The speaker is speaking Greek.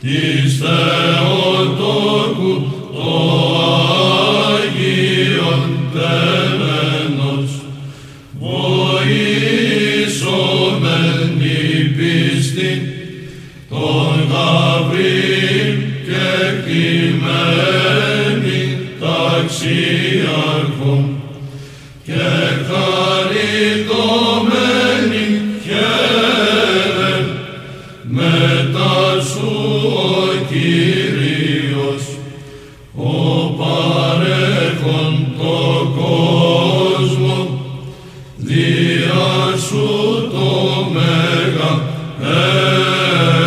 της Θεοτόκου το Άγιον τέμενος βοήσομεν η πίστη των Γαβρίλ και κειμένη ταξιάρχων και χαριτωμένη Oh.